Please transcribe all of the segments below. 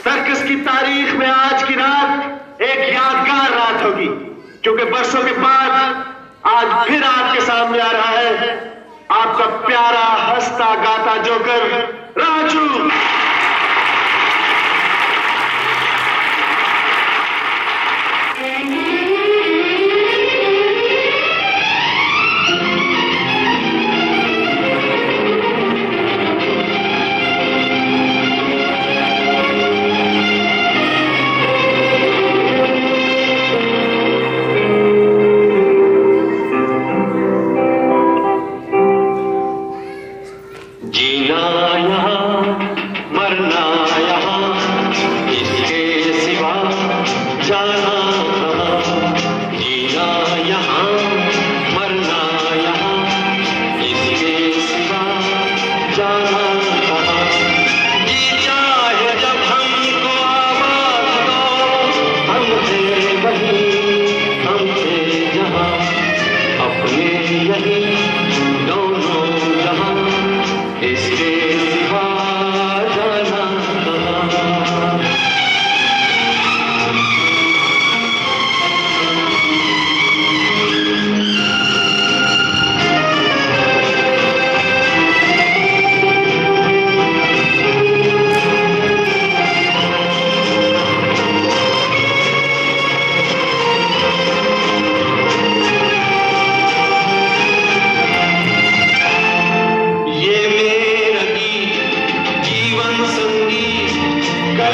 Circus की तारीख में आज की रात एक यादगार रात होगी, क्योंकि बरसों के बाद आज फिर आपके सामने आ रहा है आपका प्यारा हंसता गाता जोकर राजू।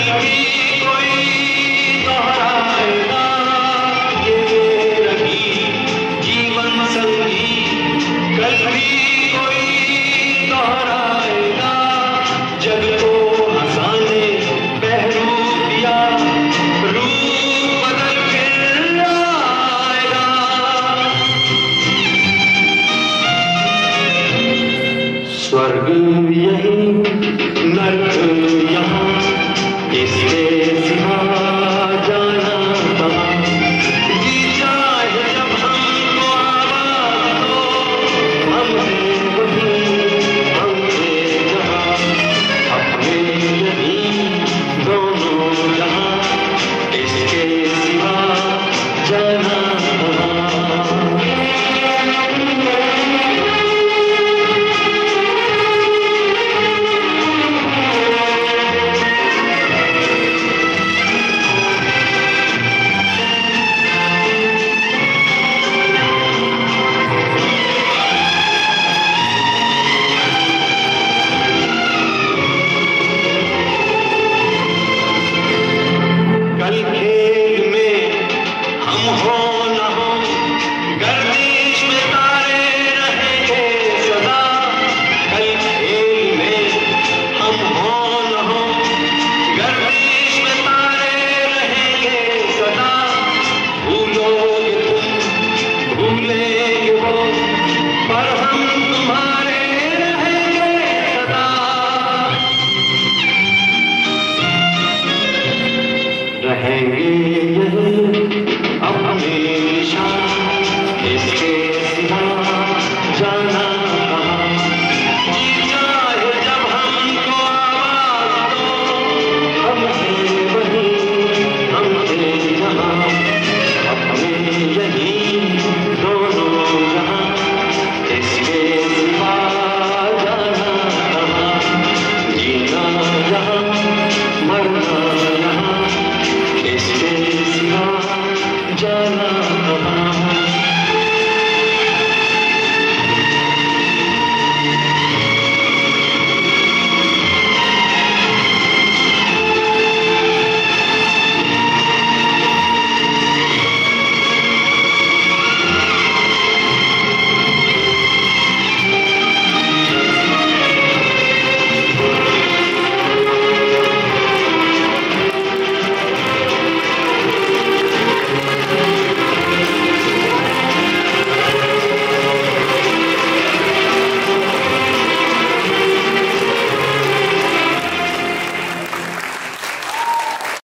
Thank you. रहेंगे यही अपने